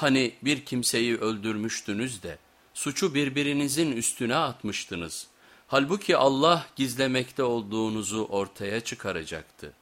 Hani bir kimseyi öldürmüştünüz de suçu birbirinizin üstüne atmıştınız. Halbuki Allah gizlemekte olduğunuzu ortaya çıkaracaktı.